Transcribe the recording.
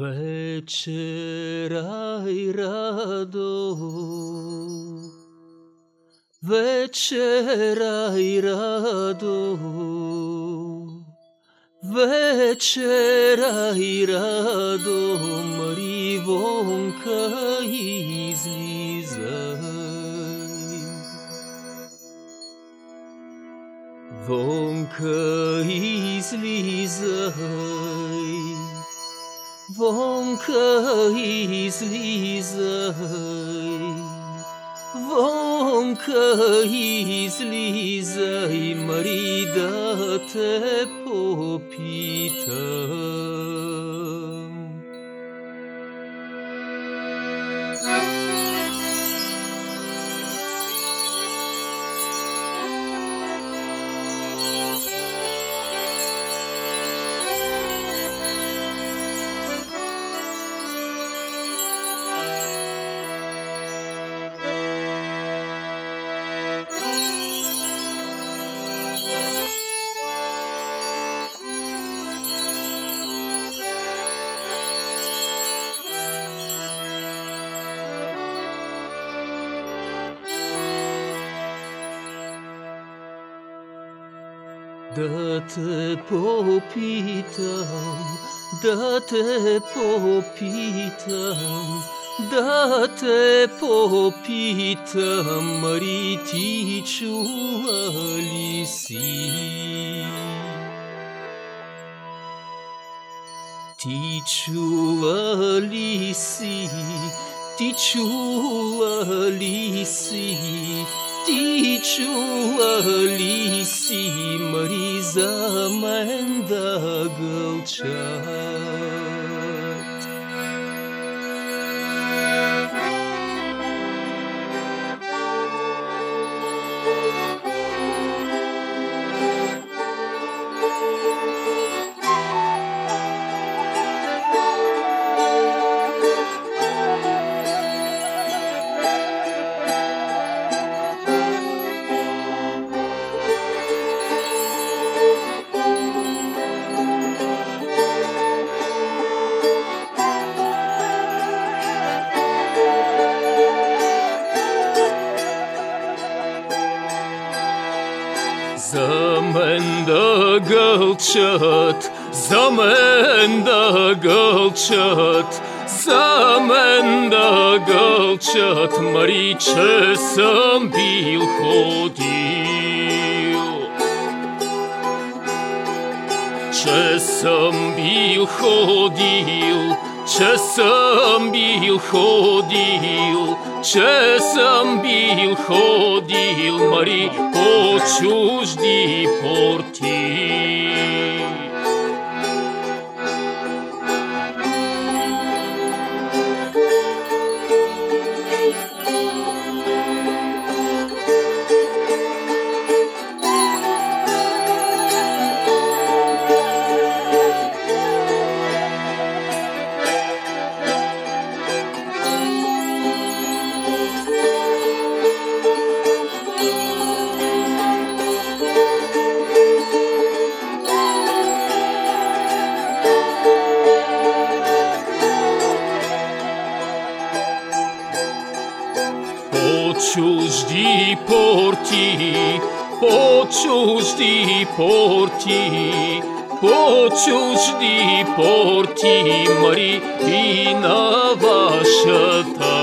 Večeraj rado, večeraj rado, večeraj rado, mari vonka izlizaj. Vonka izlizaj. Vonka izlizaj, vonka izlizaj, Mari, da te popitam. Dă-te popităm, dă-te popităm, dă-te popităm, măriticiu alisi. Ti čula li si, ti čula li si, ti čula li si, Mari za men da Zamenda gılçıt, zamenda gılçıt, zamenda gılçıt, Mariče sam bil hodil. Če sam bil hodil, če sam bil hodil, Ще Чесам бил, ходил, моряков чужди порти. poczuć di porti, poczuć di porti, poczuć di porti, Marina wasza ta.